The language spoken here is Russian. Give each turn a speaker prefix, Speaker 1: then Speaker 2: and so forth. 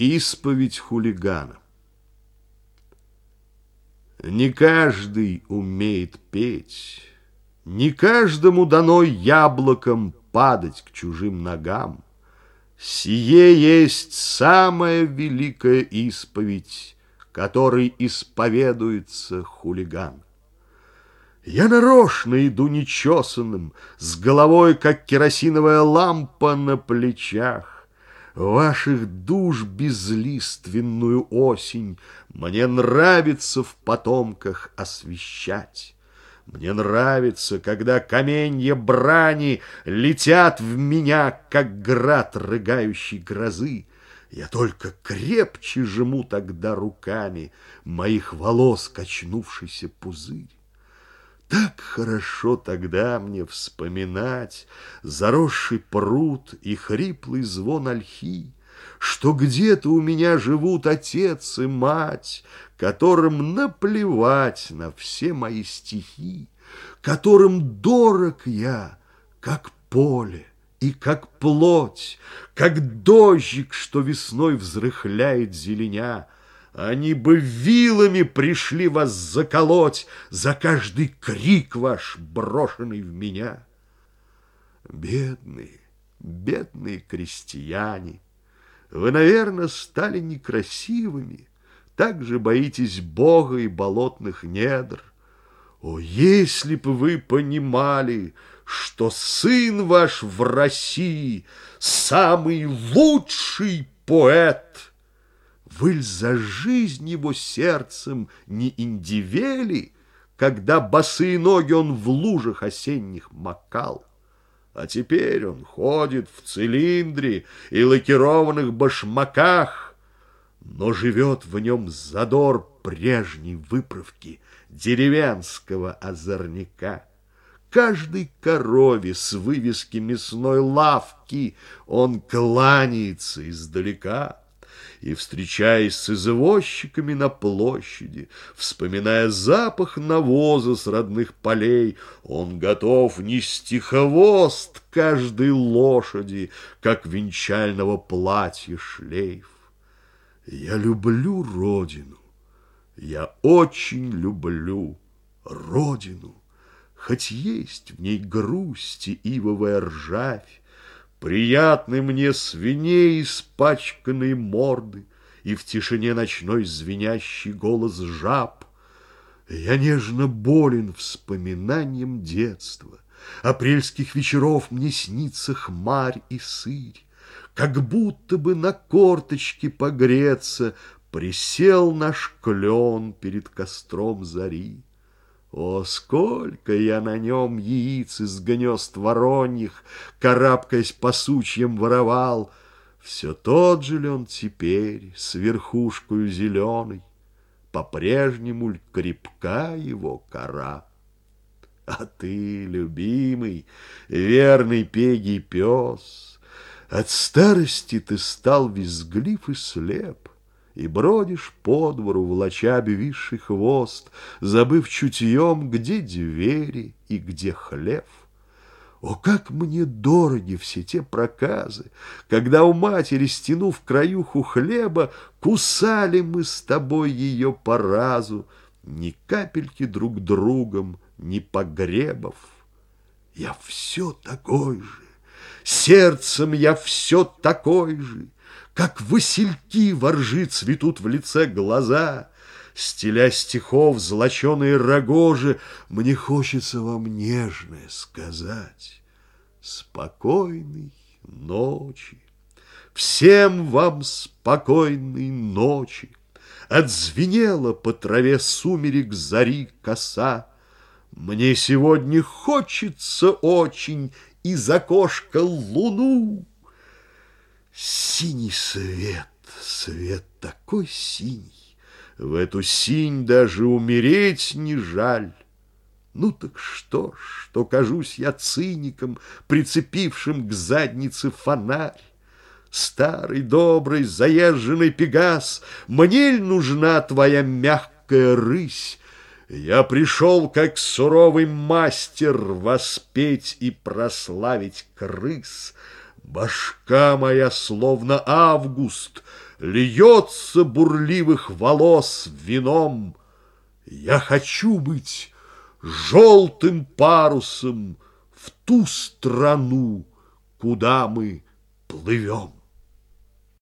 Speaker 1: Исповедь хулигана. Не каждый умеет петь, Не каждому дано яблоком падать к чужим ногам. Сие есть самая великая исповедь, Которой исповедуется хулиган. Я нарочно иду нечесанным, С головой, как керосиновая лампа на плечах. Ваших душ безлиственную осень Мне нравится в потомках освещать. Мне нравится, когда каменья брани Летят в меня, как град рыгающей грозы. Я только крепче жму тогда руками Моих волос качнувшийся пузырь. Так хорошо тогда мне вспоминать Заросший пруд и хриплый звон ольхи, Что где-то у меня живут отец и мать, Которым наплевать на все мои стихи, Которым дорог я, как поле и как плоть, Как дождик, что весной взрыхляет зеленя, они бы вилами пришли вас заколоть За каждый крик ваш, брошенный в меня. Бедные, бедные крестьяне, Вы, наверное, стали некрасивыми, Так же боитесь Бога и болотных недр. О, если бы вы понимали, Что сын ваш в России Самый лучший поэт — вы за жизнь его сердцем не индивели, Когда босые ноги он в лужах осенних макал? А теперь он ходит в цилиндре и лакированных башмаках, Но живет в нем задор прежней выправки деревенского озорника. Каждой корове с вывески мясной лавки Он кланяется издалека и, встречаясь с извозчиками на площади, вспоминая запах навоза с родных полей, он готов нести хвост каждой лошади, как венчального платья шлейф. Я люблю родину, я очень люблю родину, хоть есть в ней грусть и ивовая ржавь, Приятны мне свиней испачканные морды И в тишине ночной звенящий голос жаб. Я нежно болен вспоминанием детства. Апрельских вечеров мне снится хмарь и сырь. Как будто бы на корточке погреться Присел наш клен перед костром зари. О, сколько я на нем яиц из гнезд вороньих, Карабкаясь по сучьям воровал, Все тот же ли он теперь с верхушкою зеленой, По-прежнему ль крепка его кора? А ты, любимый, верный пегий пес, От старости ты стал визглив и слеп, и бродишь по двору, влача обвисший хвост, Забыв чутьем, где двери и где хлев. О, как мне дороги все те проказы, Когда у матери, стянув краюху хлеба, Кусали мы с тобой ее по разу, Ни капельки друг другом, ни погребов. Я все такой же, сердцем я все такой же, как васильки воржи цветут в лице глаза, Стиля стихов злоченые рогожи, Мне хочется вам нежное сказать. Спокойной ночи, всем вам спокойной ночи. Отзвенела по траве сумерек зари коса. Мне сегодня хочется очень из окошка луну Синий свет, свет такой синий, В эту синь даже умереть не жаль. Ну так что ж, что кажусь я циником, Прицепившим к заднице фонарь? Старый, добрый, заезженный пегас, Мне ль нужна твоя мягкая рысь? Я пришел, как суровый мастер, Воспеть и прославить крыс — Башка моя, словно август, Льется бурливых волос вином. Я хочу быть желтым парусом В ту страну, куда мы плывем.